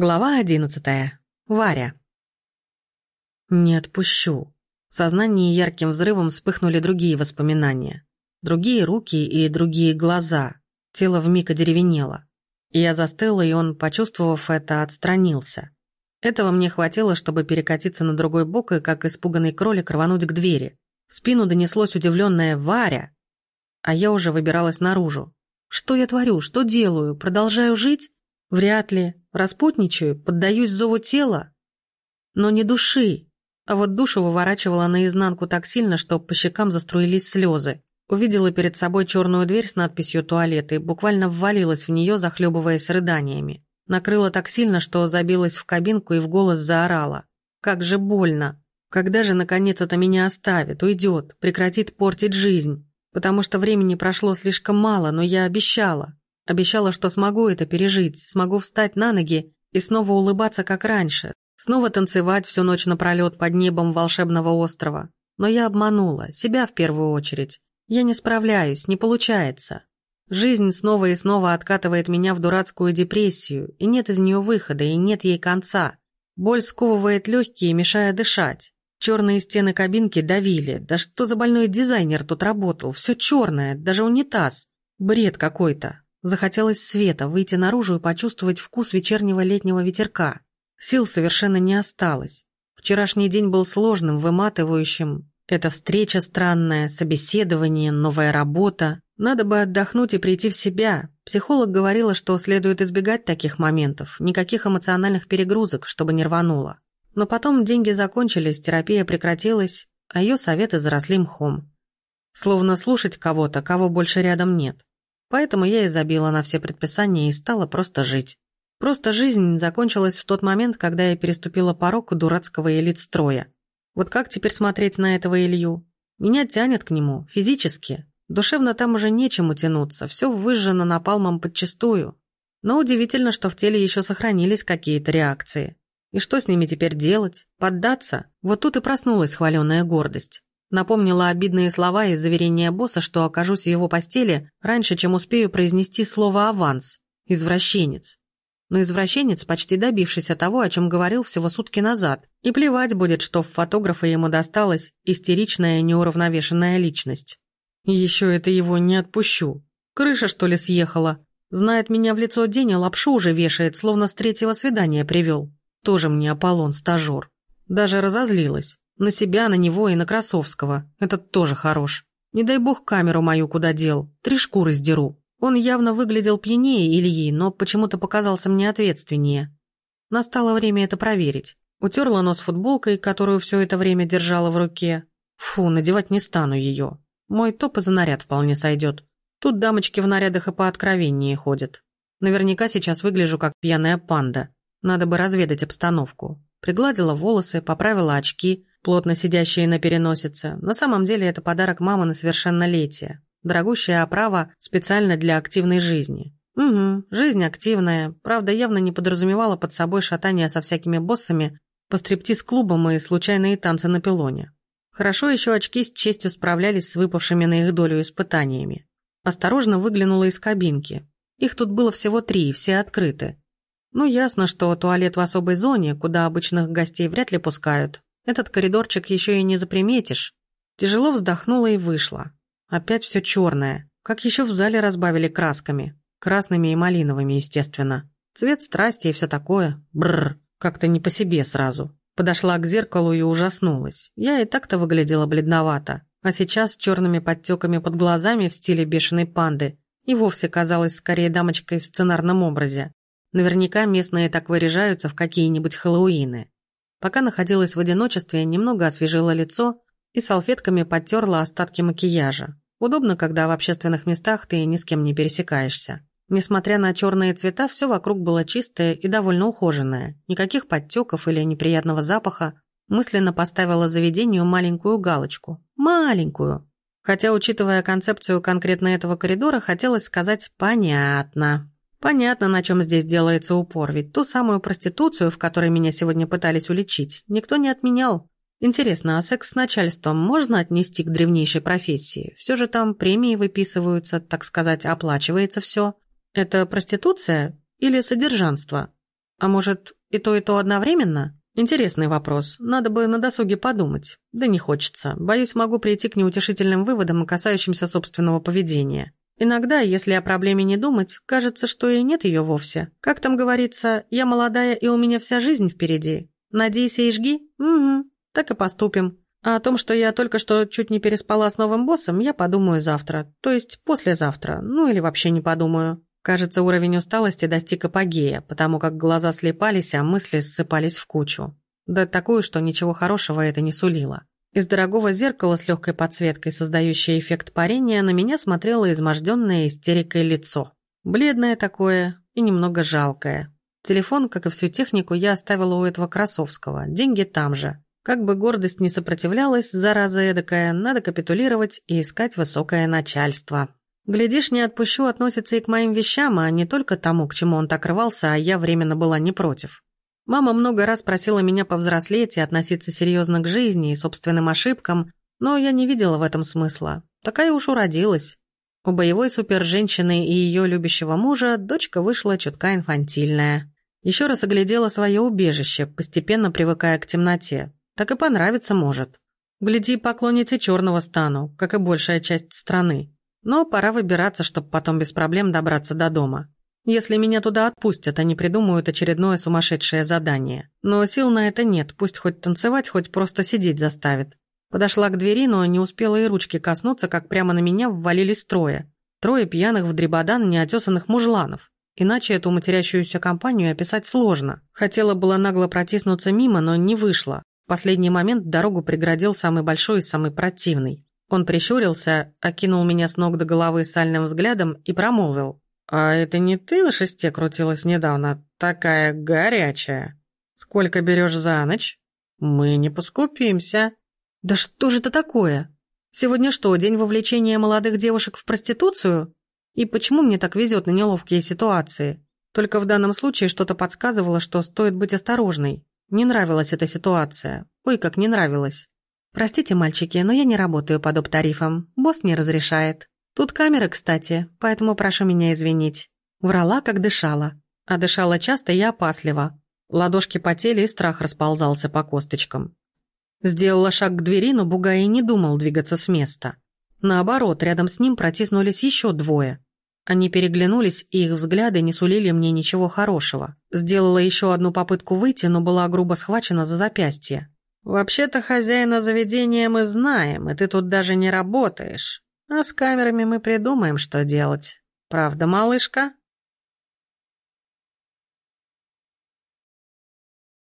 Глава одиннадцатая. Варя. Не отпущу. В сознании ярким взрывом вспыхнули другие воспоминания. Другие руки и другие глаза. Тело вмиг одеревенело. Я застыла, и он, почувствовав это, отстранился. Этого мне хватило, чтобы перекатиться на другой бок и, как испуганный кролик, рвануть к двери. В спину донеслось удивленное «Варя!», а я уже выбиралась наружу. Что я творю? Что делаю? Продолжаю жить? Вряд ли. Распутничаю, поддаюсь зову тела. Но не души. А вот душу выворачивала наизнанку так сильно, что по щекам заструились слезы. Увидела перед собой черную дверь с надписью «Туалет» и буквально ввалилась в нее, захлебываясь рыданиями. Накрыла так сильно, что забилась в кабинку и в голос заорала. «Как же больно! Когда же, наконец, это меня оставит, уйдет, прекратит портить жизнь? Потому что времени прошло слишком мало, но я обещала. Обещала, что смогу это пережить, смогу встать на ноги и снова улыбаться, как раньше, снова танцевать всю ночь напролет под небом волшебного острова. Но я обманула, себя в первую очередь. Я не справляюсь, не получается. Жизнь снова и снова откатывает меня в дурацкую депрессию, и нет из нее выхода, и нет ей конца. Боль сковывает легкие, мешая дышать. Черные стены кабинки давили. Да что за больной дизайнер тут работал? Все черное, даже унитаз. Бред какой-то. Захотелось света, выйти наружу и почувствовать вкус вечернего летнего ветерка. Сил совершенно не осталось. Вчерашний день был сложным, выматывающим. Это встреча странная, собеседование, новая работа. Надо бы отдохнуть и прийти в себя. Психолог говорила, что следует избегать таких моментов, никаких эмоциональных перегрузок, чтобы не рвануло. Но потом деньги закончились, терапия прекратилась, а ее советы заросли мхом. Словно слушать кого-то, кого больше рядом нет. Поэтому я и забила на все предписания и стала просто жить. Просто жизнь закончилась в тот момент, когда я переступила порог дурацкого элит-строя. Вот как теперь смотреть на этого Илью? Меня тянет к нему, физически. Душевно там уже нечему тянуться, все выжжено напалмом подчистую. Но удивительно, что в теле еще сохранились какие-то реакции. И что с ними теперь делать? Поддаться? Вот тут и проснулась хваленая гордость. Напомнила обидные слова из заверения босса, что окажусь в его постели раньше, чем успею произнести слово «аванс». Извращенец. Но извращенец, почти добившийся того, о чем говорил всего сутки назад. И плевать будет, что в фотографа ему досталась истеричная неуравновешенная личность. И еще это его не отпущу. Крыша, что ли, съехала? Знает меня в лицо день, а лапшу уже вешает, словно с третьего свидания привел. Тоже мне Аполлон, стажер. Даже разозлилась. На себя, на него и на Красовского. Этот тоже хорош. Не дай бог камеру мою куда дел. Три шкуры сдеру. Он явно выглядел пьянее Ильи, но почему-то показался мне ответственнее. Настало время это проверить. Утерла нос футболкой, которую все это время держала в руке. Фу, надевать не стану ее. Мой топ и за наряд вполне сойдет. Тут дамочки в нарядах и по откровеннее ходят. Наверняка сейчас выгляжу как пьяная панда. Надо бы разведать обстановку. Пригладила волосы, поправила очки, плотно сидящие на переносице. На самом деле это подарок мамы на совершеннолетие. Дорогущая оправа специально для активной жизни. Угу, жизнь активная, правда явно не подразумевала под собой шатание со всякими боссами по стриптиз-клубам и случайные танцы на пилоне. Хорошо еще очки с честью справлялись с выпавшими на их долю испытаниями. Осторожно выглянула из кабинки. Их тут было всего три, все открыты. Ну, ясно, что туалет в особой зоне, куда обычных гостей вряд ли пускают, этот коридорчик еще и не заприметишь. Тяжело вздохнула и вышла. Опять все черное. Как еще в зале разбавили красками. Красными и малиновыми, естественно. Цвет страсти и все такое. Бррр. Как-то не по себе сразу. Подошла к зеркалу и ужаснулась. Я и так-то выглядела бледновато. А сейчас с черными подтеками под глазами в стиле бешеной панды и вовсе казалась скорее дамочкой в сценарном образе. Наверняка местные так выряжаются в какие-нибудь хэллоуины. Пока находилась в одиночестве, немного освежила лицо и салфетками подтерла остатки макияжа. Удобно, когда в общественных местах ты ни с кем не пересекаешься. Несмотря на черные цвета, все вокруг было чистое и довольно ухоженное. Никаких подтеков или неприятного запаха. Мысленно поставила заведению маленькую галочку. Маленькую. Хотя, учитывая концепцию конкретно этого коридора, хотелось сказать «понятно». Понятно, на чем здесь делается упор, ведь ту самую проституцию, в которой меня сегодня пытались уличить, никто не отменял. Интересно, а секс с начальством можно отнести к древнейшей профессии? Все же там премии выписываются, так сказать, оплачивается все. Это проституция или содержанство? А может, и то, и то одновременно? Интересный вопрос. Надо бы на досуге подумать. Да не хочется. Боюсь, могу прийти к неутешительным выводам, касающимся собственного поведения. Иногда, если о проблеме не думать, кажется, что и нет ее вовсе. Как там говорится, я молодая и у меня вся жизнь впереди. Надейся и жги? Угу, так и поступим. А о том, что я только что чуть не переспала с новым боссом, я подумаю завтра. То есть послезавтра. Ну или вообще не подумаю. Кажется, уровень усталости достиг апогея, потому как глаза слепались, а мысли ссыпались в кучу. Да такую, что ничего хорошего это не сулило. Из дорогого зеркала с легкой подсветкой, создающей эффект парения, на меня смотрело изможденное истерикой лицо. Бледное такое и немного жалкое. Телефон, как и всю технику, я оставила у этого Красовского. Деньги там же. Как бы гордость не сопротивлялась, зараза эдакая, надо капитулировать и искать высокое начальство. Глядишь, не отпущу относится и к моим вещам, а не только тому, к чему он так рвался, а я временно была не против. Мама много раз просила меня повзрослеть и относиться серьезно к жизни и собственным ошибкам, но я не видела в этом смысла. Такая уж уродилась. У боевой суперженщины и ее любящего мужа дочка вышла чутка инфантильная. Еще раз оглядела свое убежище, постепенно привыкая к темноте. Так и понравится может. Гляди, поклонницей черного стану, как и большая часть страны. Но пора выбираться, чтобы потом без проблем добраться до дома. Если меня туда отпустят, они придумают очередное сумасшедшее задание. Но сил на это нет, пусть хоть танцевать, хоть просто сидеть заставит. Подошла к двери, но не успела и ручки коснуться, как прямо на меня ввалились трое. Трое пьяных в дребодан неотесанных мужланов. Иначе эту матерящуюся компанию описать сложно. Хотела было нагло протиснуться мимо, но не вышло. В последний момент дорогу преградил самый большой и самый противный. Он прищурился, окинул меня с ног до головы сальным взглядом и промолвил. «А это не ты на шесте крутилась недавно? Такая горячая. Сколько берешь за ночь? Мы не поскупимся». «Да что же это такое? Сегодня что, день вовлечения молодых девушек в проституцию? И почему мне так везет на неловкие ситуации? Только в данном случае что-то подсказывало, что стоит быть осторожной. Не нравилась эта ситуация. Ой, как не нравилась. «Простите, мальчики, но я не работаю по доп-тарифам. Босс не разрешает. Тут камеры, кстати, поэтому прошу меня извинить». Врала, как дышала. А дышала часто и опасливо. Ладошки потели, и страх расползался по косточкам. Сделала шаг к двери, но Бугай не думал двигаться с места. Наоборот, рядом с ним протиснулись еще двое. Они переглянулись, и их взгляды не сулили мне ничего хорошего. Сделала еще одну попытку выйти, но была грубо схвачена за запястье. «Вообще-то хозяина заведения мы знаем, и ты тут даже не работаешь. А с камерами мы придумаем, что делать. Правда, малышка?»